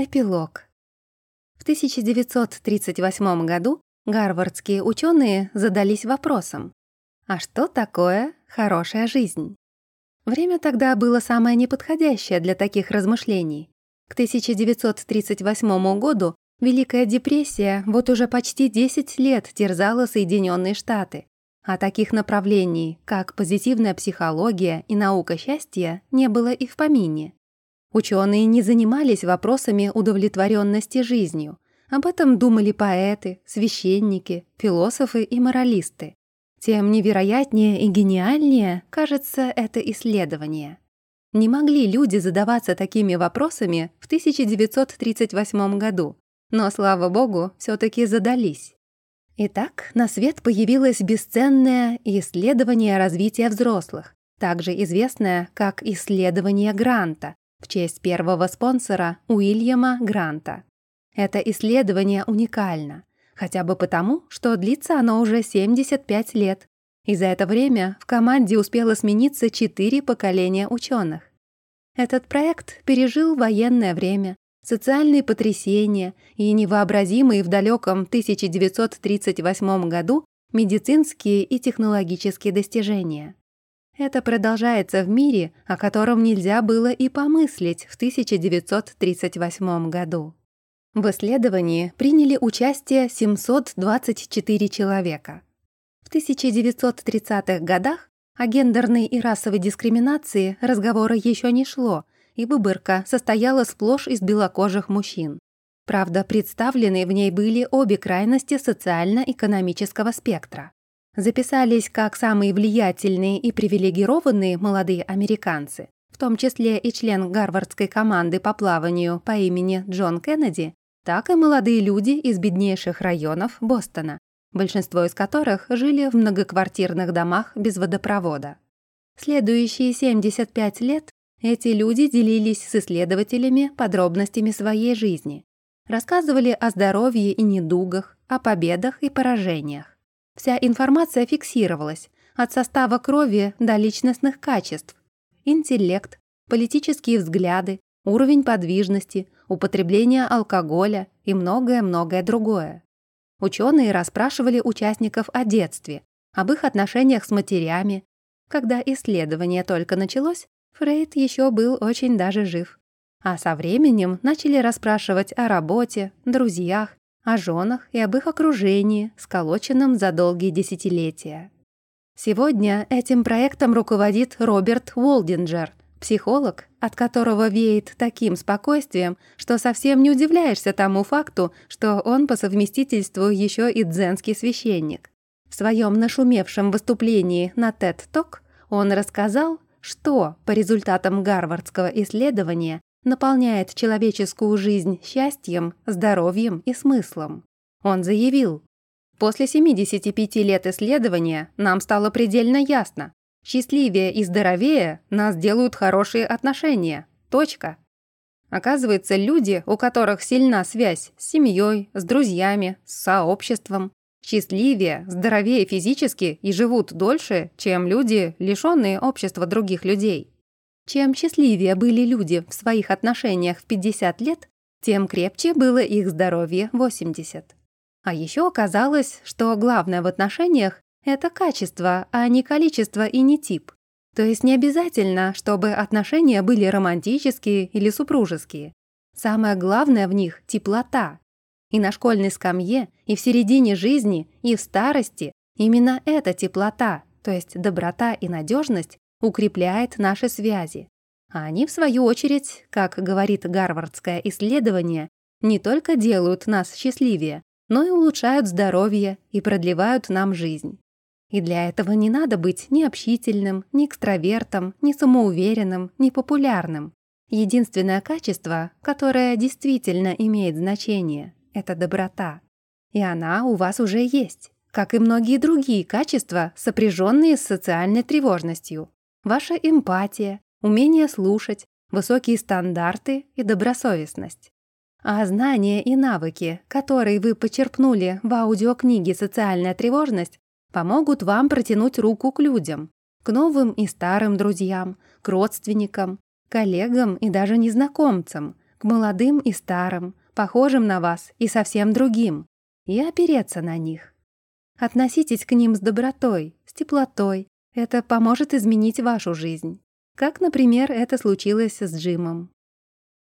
Эпилог. В 1938 году гарвардские ученые задались вопросом, а что такое хорошая жизнь? Время тогда было самое неподходящее для таких размышлений. К 1938 году Великая депрессия вот уже почти 10 лет терзала Соединенные Штаты, а таких направлений, как позитивная психология и наука счастья, не было и в помине. Ученые не занимались вопросами удовлетворенности жизнью. Об этом думали поэты, священники, философы и моралисты. Тем невероятнее и гениальнее кажется это исследование. Не могли люди задаваться такими вопросами в 1938 году, но, слава богу, все таки задались. Итак, на свет появилось бесценное исследование развития взрослых, также известное как исследование Гранта, в честь первого спонсора Уильяма Гранта. Это исследование уникально, хотя бы потому, что длится оно уже 75 лет, и за это время в команде успело смениться четыре поколения ученых. Этот проект пережил военное время, социальные потрясения и невообразимые в далеком 1938 году медицинские и технологические достижения. Это продолжается в мире, о котором нельзя было и помыслить в 1938 году. В исследовании приняли участие 724 человека. В 1930-х годах о гендерной и расовой дискриминации разговора еще не шло, и выборка состояла сплошь из белокожих мужчин. Правда, представлены в ней были обе крайности социально-экономического спектра записались как самые влиятельные и привилегированные молодые американцы, в том числе и член гарвардской команды по плаванию по имени Джон Кеннеди, так и молодые люди из беднейших районов Бостона, большинство из которых жили в многоквартирных домах без водопровода. Следующие 75 лет эти люди делились с исследователями подробностями своей жизни, рассказывали о здоровье и недугах, о победах и поражениях. Вся информация фиксировалась, от состава крови до личностных качеств. Интеллект, политические взгляды, уровень подвижности, употребление алкоголя и многое-многое другое. Ученые расспрашивали участников о детстве, об их отношениях с матерями. Когда исследование только началось, Фрейд еще был очень даже жив. А со временем начали расспрашивать о работе, друзьях, о женах и об их окружении, сколоченном за долгие десятилетия. Сегодня этим проектом руководит Роберт Уолдинджер, психолог, от которого веет таким спокойствием, что совсем не удивляешься тому факту, что он по совместительству еще и дзенский священник. В своем нашумевшем выступлении на TED Talk он рассказал, что по результатам гарвардского исследования наполняет человеческую жизнь счастьем, здоровьем и смыслом. Он заявил, «После 75 лет исследования нам стало предельно ясно. Счастливее и здоровее нас делают хорошие отношения. Точка». Оказывается, люди, у которых сильна связь с семьей, с друзьями, с сообществом, счастливее, здоровее физически и живут дольше, чем люди, лишенные общества других людей. Чем счастливее были люди в своих отношениях в 50 лет, тем крепче было их здоровье 80. А еще оказалось, что главное в отношениях — это качество, а не количество и не тип. То есть не обязательно, чтобы отношения были романтические или супружеские. Самое главное в них — теплота. И на школьной скамье, и в середине жизни, и в старости именно эта теплота, то есть доброта и надежность, укрепляет наши связи. А они, в свою очередь, как говорит гарвардское исследование, не только делают нас счастливее, но и улучшают здоровье и продлевают нам жизнь. И для этого не надо быть ни общительным, ни экстравертом, ни самоуверенным, ни популярным. Единственное качество, которое действительно имеет значение, это доброта. И она у вас уже есть, как и многие другие качества, сопряженные с социальной тревожностью ваша эмпатия, умение слушать, высокие стандарты и добросовестность. А знания и навыки, которые вы почерпнули в аудиокниге «Социальная тревожность», помогут вам протянуть руку к людям, к новым и старым друзьям, к родственникам, коллегам и даже незнакомцам, к молодым и старым, похожим на вас и совсем другим, и опереться на них. Относитесь к ним с добротой, с теплотой. Это поможет изменить вашу жизнь. Как, например, это случилось с Джимом.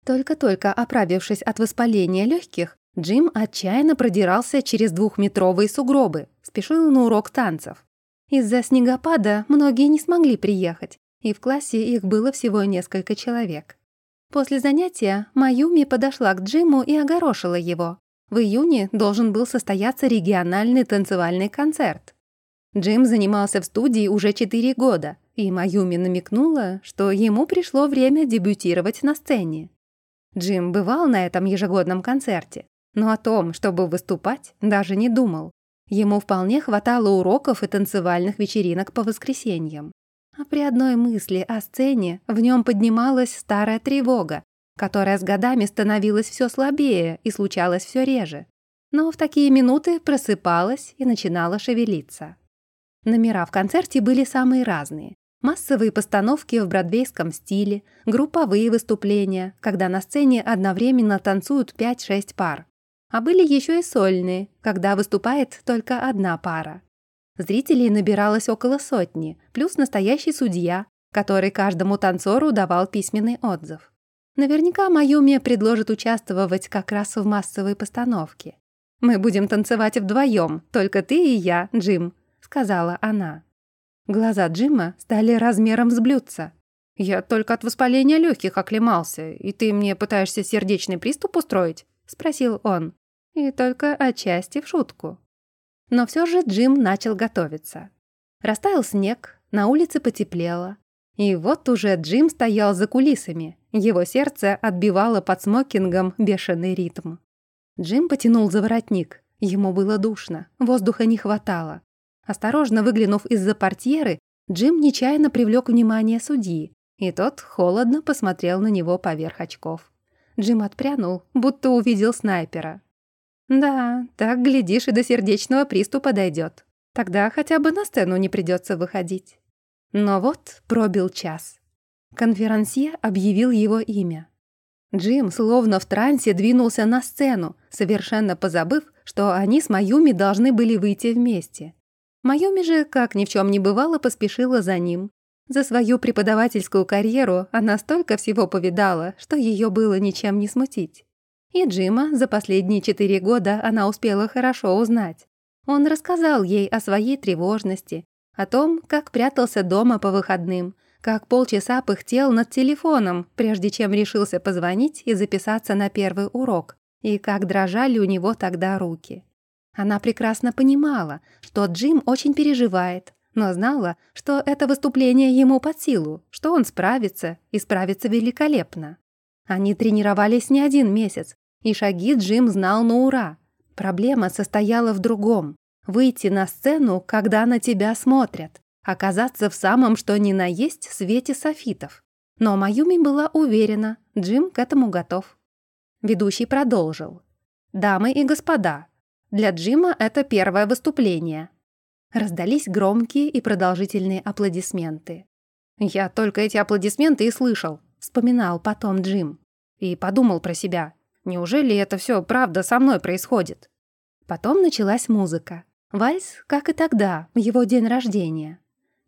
Только-только оправившись от воспаления легких, Джим отчаянно продирался через двухметровые сугробы, спешил на урок танцев. Из-за снегопада многие не смогли приехать, и в классе их было всего несколько человек. После занятия Маюми подошла к Джиму и огорошила его. В июне должен был состояться региональный танцевальный концерт. Джим занимался в студии уже 4 года, и Маюми намекнула, что ему пришло время дебютировать на сцене. Джим бывал на этом ежегодном концерте, но о том, чтобы выступать, даже не думал. Ему вполне хватало уроков и танцевальных вечеринок по воскресеньям. А при одной мысли о сцене в нем поднималась старая тревога, которая с годами становилась все слабее и случалась все реже. Но в такие минуты просыпалась и начинала шевелиться. Номера в концерте были самые разные. Массовые постановки в бродвейском стиле, групповые выступления, когда на сцене одновременно танцуют 5-6 пар. А были еще и сольные, когда выступает только одна пара. Зрителей набиралось около сотни, плюс настоящий судья, который каждому танцору давал письменный отзыв. Наверняка Майюми предложит участвовать как раз в массовой постановке. «Мы будем танцевать вдвоем, только ты и я, Джим», — сказала она. Глаза Джима стали размером с блюдца. «Я только от воспаления легких оклемался, и ты мне пытаешься сердечный приступ устроить?» — спросил он. И только отчасти в шутку. Но все же Джим начал готовиться. Растаял снег, на улице потеплело. И вот уже Джим стоял за кулисами. Его сердце отбивало под смокингом бешеный ритм. Джим потянул за воротник. Ему было душно, воздуха не хватало. Осторожно выглянув из-за портьеры, Джим нечаянно привлек внимание судьи, и тот холодно посмотрел на него поверх очков. Джим отпрянул, будто увидел снайпера. Да, так, глядишь, и до сердечного приступа дойдет. Тогда хотя бы на сцену не придется выходить. Но вот пробил час. Конферансье объявил его имя. Джим, словно в трансе, двинулся на сцену, совершенно позабыв, что они с Маюми должны были выйти вместе. Маюми же, как ни в чем не бывало, поспешила за ним. За свою преподавательскую карьеру она столько всего повидала, что ее было ничем не смутить. И Джима за последние четыре года она успела хорошо узнать. Он рассказал ей о своей тревожности, о том, как прятался дома по выходным, как полчаса пыхтел над телефоном, прежде чем решился позвонить и записаться на первый урок, и как дрожали у него тогда руки. Она прекрасно понимала, что Джим очень переживает, но знала, что это выступление ему под силу, что он справится и справится великолепно. Они тренировались не один месяц, и шаги Джим знал на ура. Проблема состояла в другом. Выйти на сцену, когда на тебя смотрят. Оказаться в самом что ни на есть свете софитов. Но Маюми была уверена, Джим к этому готов. Ведущий продолжил. «Дамы и господа, для Джима это первое выступление». Раздались громкие и продолжительные аплодисменты. «Я только эти аплодисменты и слышал», — вспоминал потом Джим. И подумал про себя. Неужели это все правда со мной происходит? Потом началась музыка. Вальс, как и тогда, его день рождения.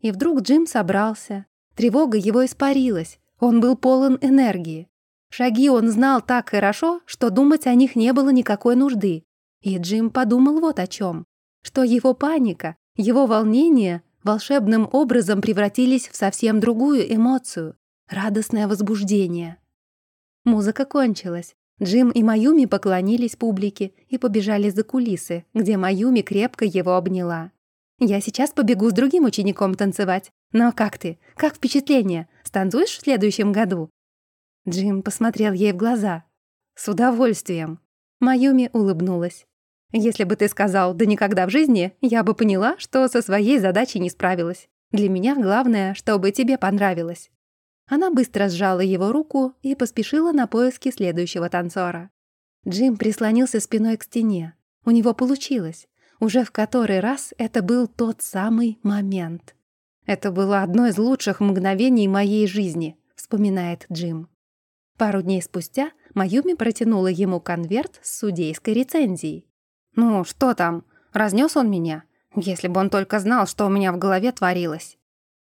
И вдруг Джим собрался. Тревога его испарилась. Он был полон энергии. Шаги он знал так хорошо, что думать о них не было никакой нужды. И Джим подумал вот о чем. Что его паника, его волнение волшебным образом превратились в совсем другую эмоцию — радостное возбуждение. Музыка кончилась. Джим и Маюми поклонились публике и побежали за кулисы, где Маюми крепко его обняла. «Я сейчас побегу с другим учеником танцевать. Но как ты? Как впечатление? Станцуешь в следующем году?» Джим посмотрел ей в глаза. «С удовольствием». Маюми улыбнулась. «Если бы ты сказал «да никогда в жизни», я бы поняла, что со своей задачей не справилась. Для меня главное, чтобы тебе понравилось». Она быстро сжала его руку и поспешила на поиски следующего танцора. Джим прислонился спиной к стене. У него получилось. Уже в который раз это был тот самый момент. «Это было одно из лучших мгновений моей жизни», — вспоминает Джим. Пару дней спустя Маюми протянула ему конверт с судейской рецензией. «Ну, что там? Разнес он меня? Если бы он только знал, что у меня в голове творилось».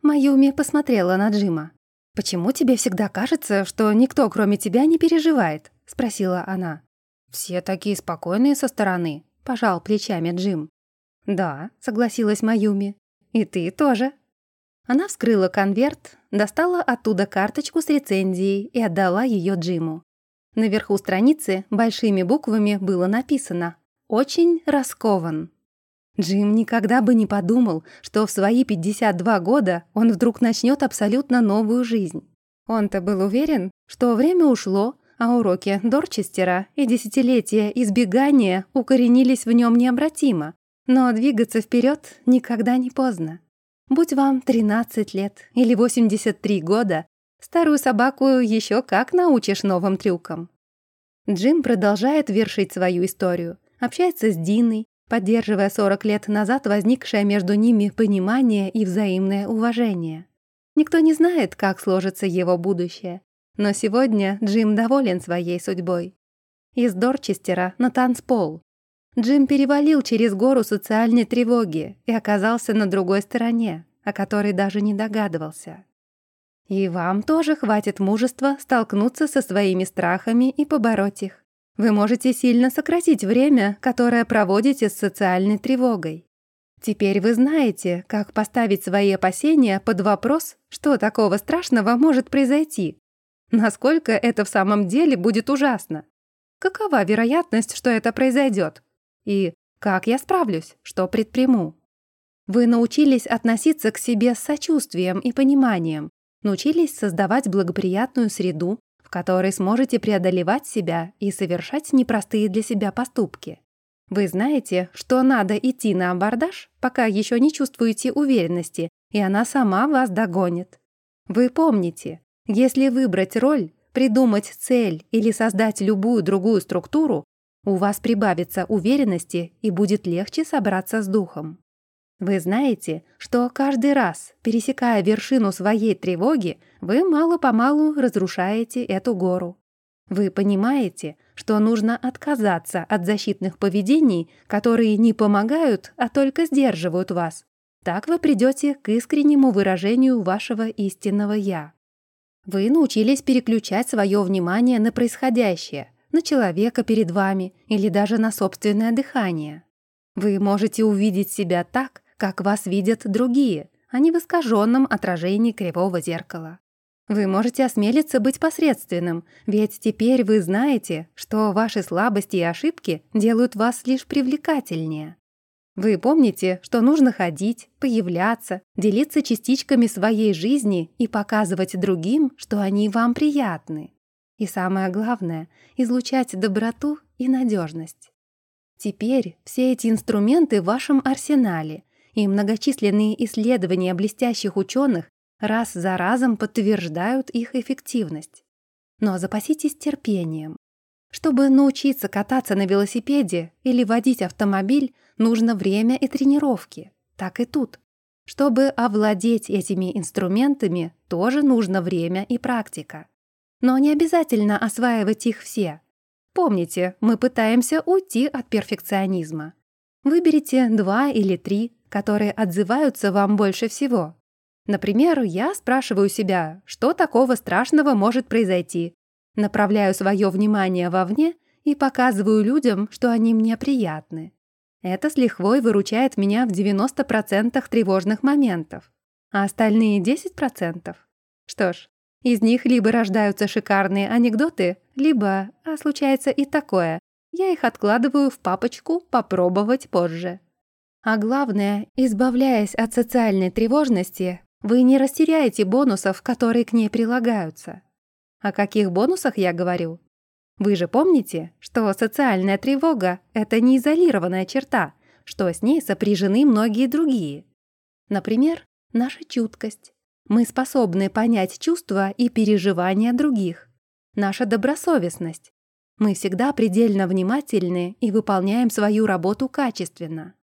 Маюми посмотрела на Джима. «Почему тебе всегда кажется, что никто, кроме тебя, не переживает?» — спросила она. «Все такие спокойные со стороны», — пожал плечами Джим. «Да», — согласилась Маюми. «И ты тоже». Она вскрыла конверт, достала оттуда карточку с рецензией и отдала ее Джиму. Наверху страницы большими буквами было написано «Очень раскован». Джим никогда бы не подумал, что в свои 52 года он вдруг начнет абсолютно новую жизнь. Он-то был уверен, что время ушло, а уроки Дорчестера и десятилетия избегания укоренились в нем необратимо. Но двигаться вперед никогда не поздно. Будь вам 13 лет или 83 года, старую собаку еще как научишь новым трюкам. Джим продолжает вершить свою историю, общается с Диной, поддерживая 40 лет назад возникшее между ними понимание и взаимное уважение. Никто не знает, как сложится его будущее, но сегодня Джим доволен своей судьбой. Из Дорчестера на танцпол. Джим перевалил через гору социальной тревоги и оказался на другой стороне, о которой даже не догадывался. И вам тоже хватит мужества столкнуться со своими страхами и побороть их. Вы можете сильно сократить время, которое проводите с социальной тревогой. Теперь вы знаете, как поставить свои опасения под вопрос, что такого страшного может произойти. Насколько это в самом деле будет ужасно. Какова вероятность, что это произойдет? И как я справлюсь, что предприму? Вы научились относиться к себе с сочувствием и пониманием, научились создавать благоприятную среду, которой сможете преодолевать себя и совершать непростые для себя поступки. Вы знаете, что надо идти на абордаж, пока еще не чувствуете уверенности, и она сама вас догонит. Вы помните, если выбрать роль, придумать цель или создать любую другую структуру, у вас прибавится уверенности и будет легче собраться с духом. Вы знаете, что каждый раз, пересекая вершину своей тревоги, вы мало-помалу разрушаете эту гору. Вы понимаете, что нужно отказаться от защитных поведений, которые не помогают, а только сдерживают вас. Так вы придете к искреннему выражению вашего истинного «я». Вы научились переключать свое внимание на происходящее, на человека перед вами или даже на собственное дыхание. Вы можете увидеть себя так, как вас видят другие, а не в искаженном отражении кривого зеркала. Вы можете осмелиться быть посредственным, ведь теперь вы знаете, что ваши слабости и ошибки делают вас лишь привлекательнее. Вы помните, что нужно ходить, появляться, делиться частичками своей жизни и показывать другим, что они вам приятны. И самое главное — излучать доброту и надежность. Теперь все эти инструменты в вашем арсенале, и многочисленные исследования блестящих ученых раз за разом подтверждают их эффективность. Но запаситесь терпением. Чтобы научиться кататься на велосипеде или водить автомобиль, нужно время и тренировки. Так и тут. Чтобы овладеть этими инструментами, тоже нужно время и практика. Но не обязательно осваивать их все. Помните, мы пытаемся уйти от перфекционизма. Выберите два или три, которые отзываются вам больше всего. Например, я спрашиваю себя, что такого страшного может произойти, направляю свое внимание вовне и показываю людям, что они мне приятны. Это с лихвой выручает меня в 90% тревожных моментов. А остальные 10%? Что ж, из них либо рождаются шикарные анекдоты, либо, а случается и такое, я их откладываю в папочку «попробовать позже». А главное, избавляясь от социальной тревожности, вы не растеряете бонусов, которые к ней прилагаются. О каких бонусах я говорю? Вы же помните, что социальная тревога — это не изолированная черта, что с ней сопряжены многие другие. Например, наша чуткость. Мы способны понять чувства и переживания других. Наша добросовестность. Мы всегда предельно внимательны и выполняем свою работу качественно.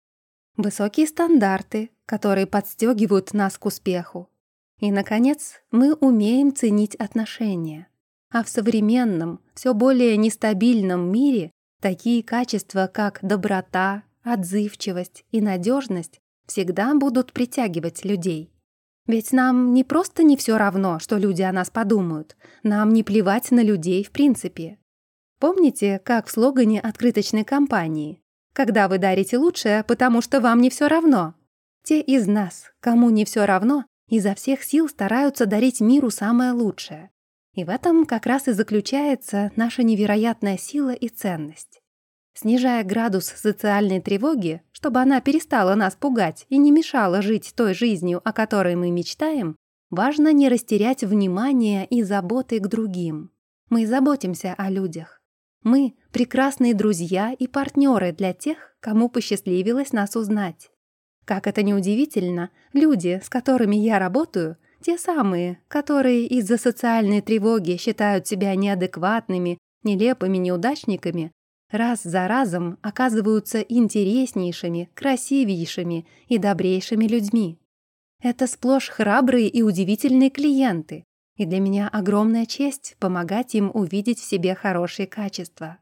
Высокие стандарты, которые подстегивают нас к успеху. И, наконец, мы умеем ценить отношения. А в современном, все более нестабильном мире такие качества, как доброта, отзывчивость и надежность всегда будут притягивать людей. Ведь нам не просто не все равно, что люди о нас подумают, нам не плевать на людей в принципе. Помните, как в слогане открыточной кампании «Когда вы дарите лучшее, потому что вам не все равно», те из нас, кому не все равно, изо всех сил стараются дарить миру самое лучшее. И в этом как раз и заключается наша невероятная сила и ценность. Снижая градус социальной тревоги, чтобы она перестала нас пугать и не мешала жить той жизнью, о которой мы мечтаем, важно не растерять внимание и заботы к другим. Мы заботимся о людях. Мы — прекрасные друзья и партнеры для тех, кому посчастливилось нас узнать. Как это ни удивительно, люди, с которыми я работаю, те самые, которые из-за социальной тревоги считают себя неадекватными, нелепыми неудачниками, раз за разом оказываются интереснейшими, красивейшими и добрейшими людьми. Это сплошь храбрые и удивительные клиенты, и для меня огромная честь помогать им увидеть в себе хорошие качества.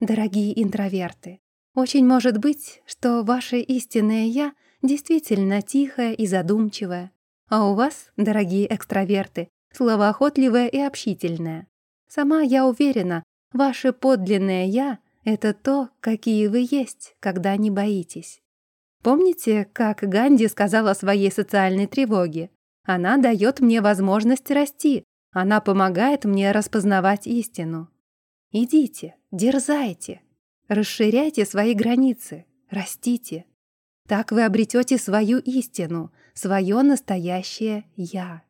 Дорогие интроверты, очень может быть, что ваше истинное «я» действительно тихая и задумчивая. А у вас, дорогие экстраверты, словоохотливая и общительная. Сама я уверена, ваше подлинное «я» — это то, какие вы есть, когда не боитесь. Помните, как Ганди сказала о своей социальной тревоге? Она дает мне возможность расти, она помогает мне распознавать истину. Идите, дерзайте, расширяйте свои границы, растите. Так вы обретете свою истину, свое настоящее «я».